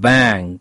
bank